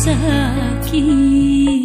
sakit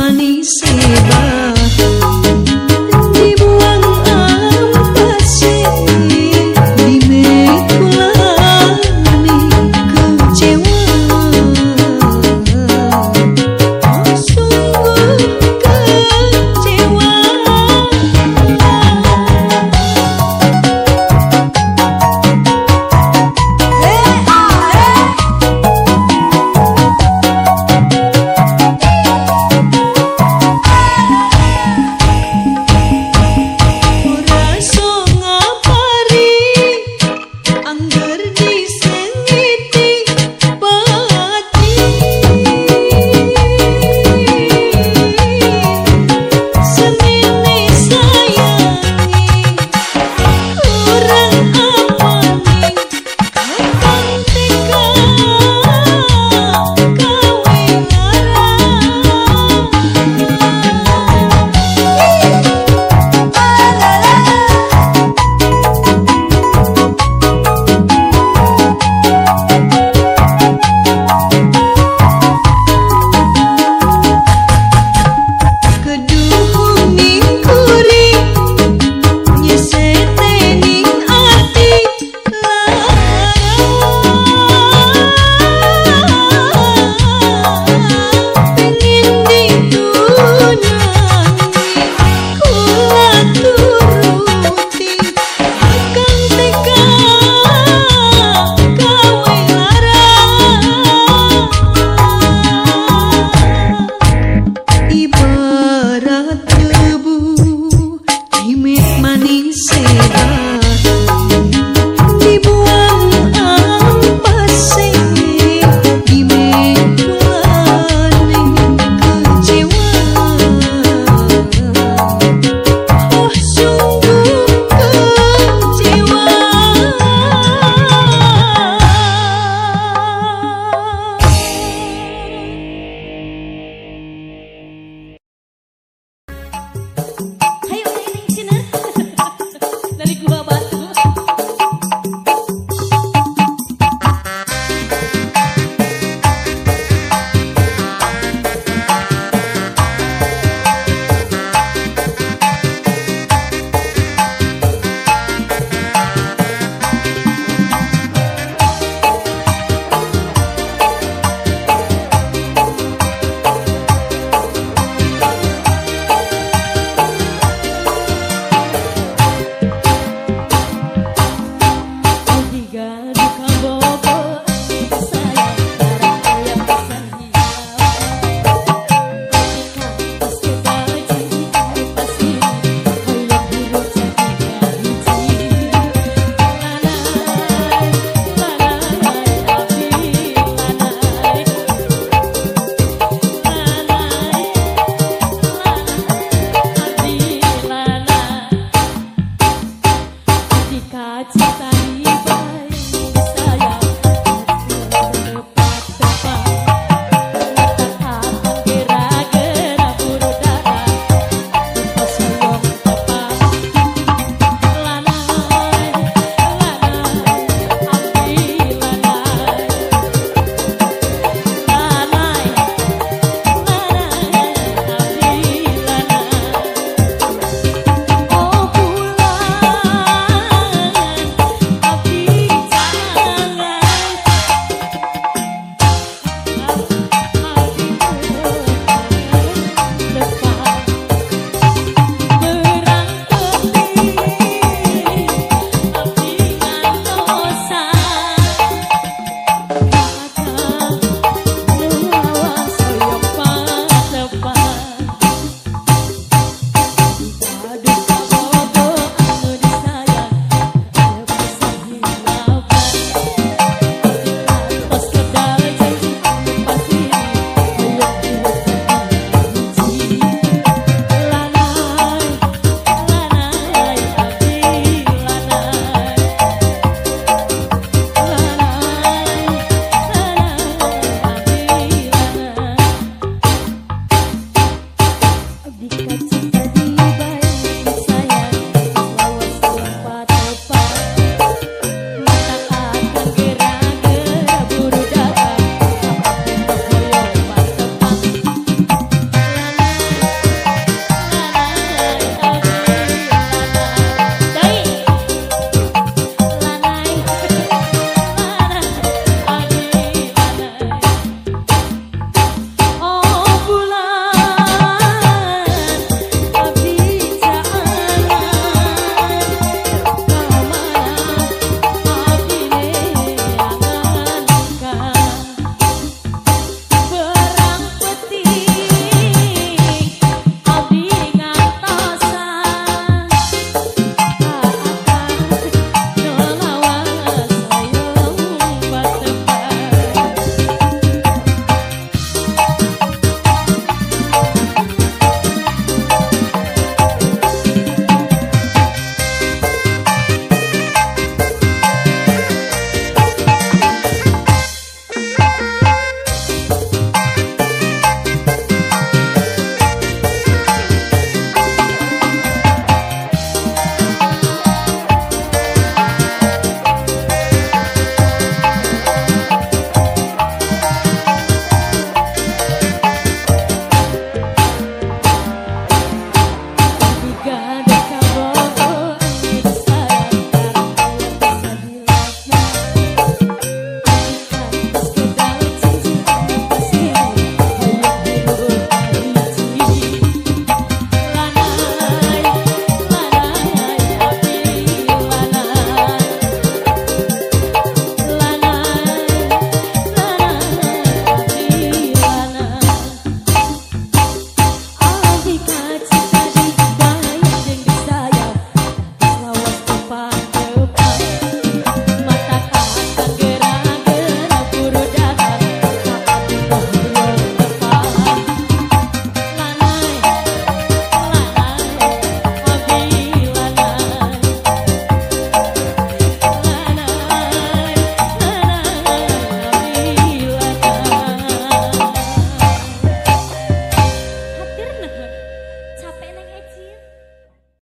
money सेवा